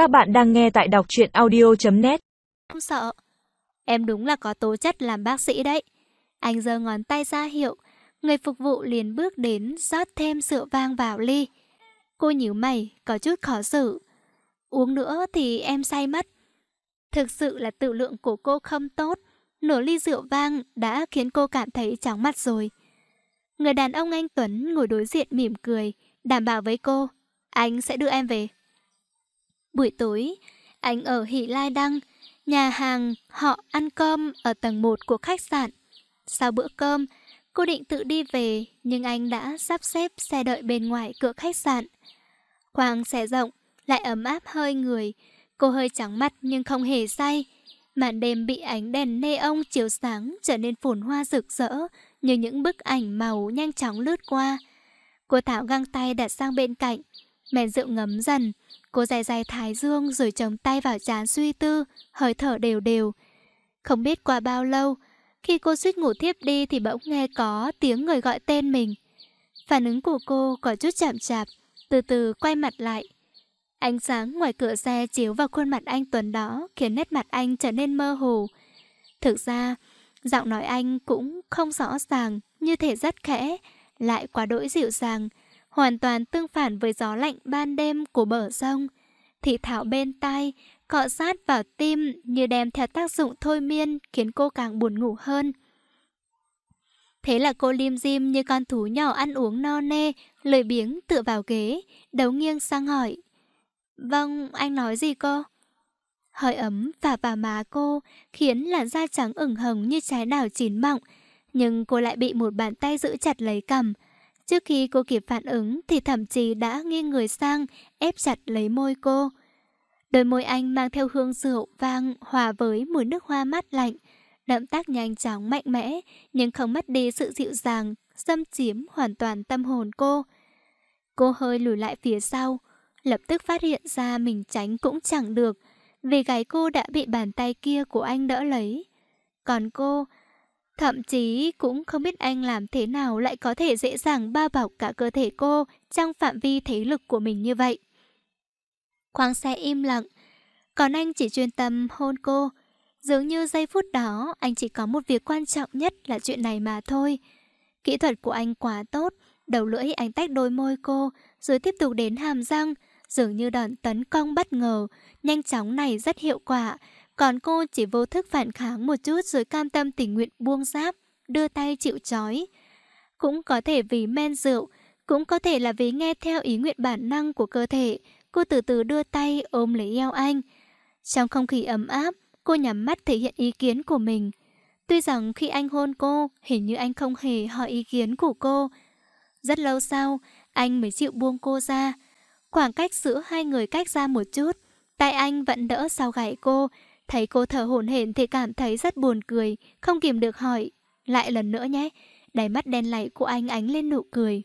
Các bạn đang nghe tại đọc truyện audio.net Không sợ. Em đúng là có tố chất làm bác sĩ đấy. Anh giơ ngón tay ra hiệu. Người phục vụ liền bước đến rót thêm rượu vang vào ly. Cô nhíu mày, có chút khó xử. Uống nữa thì em say mất. Thực sự là tự lượng của cô không tốt. Nửa ly rượu vang đã khiến cô cảm thấy chóng mặt rồi. Người đàn ông anh Tuấn ngồi đối diện mỉm cười, đảm bảo với cô, anh sẽ đưa em về. Buổi tối, anh ở Hỷ Lai Đăng, nhà hàng họ ăn cơm ở tầng 1 của khách sạn. Sau bữa cơm, cô định tự đi về, nhưng anh đã sắp xếp xe đợi bên ngoài cửa khách sạn. Khoang xe rộng, lại ấm áp hơi người. Cô hơi trắng mắt nhưng không hề say. Màn đêm bị ánh đèn neon chiếu sáng trở nên phồn hoa rực rỡ, như những bức ảnh màu nhanh chóng lướt qua. Cô tháo găng tay đặt sang bên cạnh, mèn rượu ngấm dần. Cô dài dài thái dương rồi chống tay vào trán suy tư, hơi thở đều đều. Không biết qua bao lâu, khi cô suýt ngủ thiếp đi thì bỗng nghe có tiếng người gọi tên mình. Phản ứng của cô có chút chậm chạp, từ từ quay mặt lại. Ánh sáng ngoài cửa xe chiếu vào khuôn mặt anh Tuấn đó khiến nét mặt anh trở nên mơ hồ. Thực ra, giọng nói anh cũng không rõ ràng, như thể rất khẽ, lại quá đỗi dịu dàng, hoàn toàn tương phản với gió lạnh ban đêm của bờ sông. Thị thảo bên tai, cọ sát vào tim như đem theo tác dụng thôi miên khiến cô càng buồn ngủ hơn. Thế là cô lim dim như con thú nhỏ ăn uống no nê, lười biếng tựa vào ghế, đấu nghiêng sang hỏi. Vâng, anh nói gì cô? Hơi ấm và vào má cô khiến làn da trắng ửng hồng như trái đào chín mọng, nhưng cô lại bị một bàn tay giữ chặt lấy cầm. Trước khi cô kịp phản ứng thì thậm chí đã nghiêng người sang, ép chặt lấy môi cô. Đôi môi anh mang theo hương rượu vang hòa với mùi nước hoa mát lạnh. Động tác nhanh chóng mạnh mẽ nhưng không mất đi sự dịu dàng, xâm chiếm hoàn toàn tâm hồn cô. Cô hơi lùi lại phía sau, lập tức phát hiện ra mình tránh cũng chẳng được, vì gáy cô đã bị bàn tay kia của anh đỡ lấy. Còn cô, thậm chí cũng không biết anh làm thế nào lại có thể dễ dàng bao bọc cả cơ thể cô trong phạm vi thế lực của mình như vậy. Khoang xe im lặng, còn anh chỉ chuyên tâm hôn cô. Dường như giây phút đó anh chỉ có một việc quan trọng nhất là chuyện này mà thôi. Kỹ thuật của anh quá tốt, đầu lưỡi anh tách đôi môi cô, rồi tiếp tục đến hàm răng, dường như đòn tấn công bất ngờ, nhanh chóng này rất hiệu quả, còn cô chỉ vô thức phản kháng một chút rồi cam tâm tình nguyện buông giáp, đưa tay chịu chói. Cũng có thể vì men rượu, cũng có thể là vì nghe theo ý nguyện bản năng của cơ thể, cô từ từ đưa tay ôm lấy eo anh. Trong không khí ấm áp, cô nhắm mắt thể hiện ý kiến của mình. Tuy rằng khi anh hôn cô, hình như anh không hề hỏi ý kiến của cô. Rất lâu sau, anh mới chịu buông cô ra. Khoảng cách giữa hai người cách ra một chút. Tay anh vẫn đỡ sau gãy cô. Thấy cô thở hổn hển thì cảm thấy rất buồn cười, không kìm được hỏi. Lại lần nữa nhé. Đáy mắt đen lại của anh ánh lên nụ cười.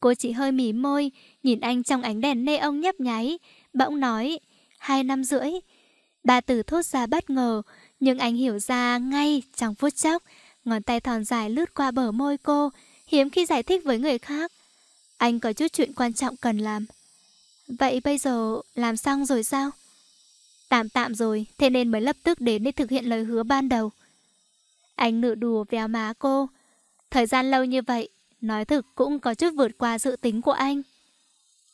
Cô chỉ hơi mỉ môi, nhìn anh trong ánh đèn nê ông nhấp nháy. Bỗng nói, hai năm rưỡi. Ba từ thốt ra bất ngờ, nhưng anh hiểu ra ngay trong phút chốc. Ngón tay thon dài lướt qua bờ môi cô, hiếm khi giải thích với người khác. Anh có chút chuyện quan trọng cần làm. Vậy bây giờ làm xong rồi sao? Tạm tạm rồi, thế nên mới lập tức đến để thực hiện lời hứa ban đầu. Anh nửa đùa véo má cô. Thời gian lâu như vậy, nói thực cũng có chút vượt qua dự tính của anh.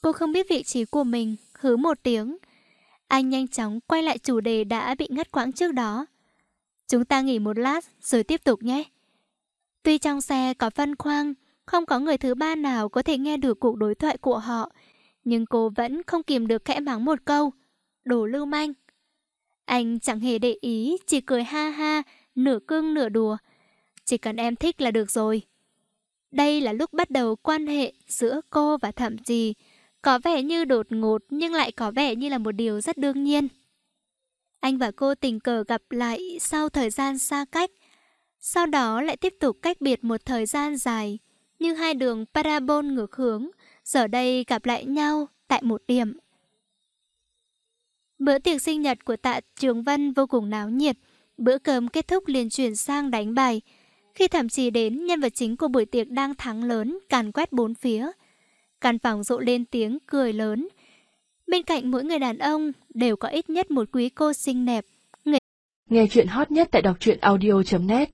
Cô không biết vị trí của mình, hứ một tiếng. Anh nhanh chóng quay lại chủ đề đã bị ngắt quãng trước đó. Chúng ta nghỉ một lát rồi tiếp tục nhé. Tuy trong xe có phân khoang, không có người thứ ba nào có thể nghe được cuộc đối thoại của họ, nhưng cô vẫn không kìm được khẽ mắng một câu. Đồ lưu manh. Anh chẳng hề để ý, chỉ cười ha ha, nửa cưng nửa đùa. Chỉ cần em thích là được rồi. Đây là lúc bắt đầu quan hệ giữa cô và thậm chí có vẻ như đột ngột nhưng lại có vẻ như là một điều rất đương nhiên. Anh và cô tình cờ gặp lại sau thời gian xa cách. Sau đó lại tiếp tục cách biệt một thời gian dài, như hai đường parabol ngược hướng, giờ đây gặp lại nhau tại một điểm. Bữa tiệc sinh nhật của tạ Trường Văn vô cùng náo nhiệt, bữa cơm kết thúc liền chuyển sang đánh bài. Khi thảm trì đến, nhân vật chính của buổi tiệc đang thắng lớn, càn quét bốn phía. Căn phòng rộ lên tiếng cười lớn. Bên cạnh mỗi người đàn ông đều có ít nhất một quý cô xinh đẹp. Nghe chuyện hot nhất tại đọc truyện audio.net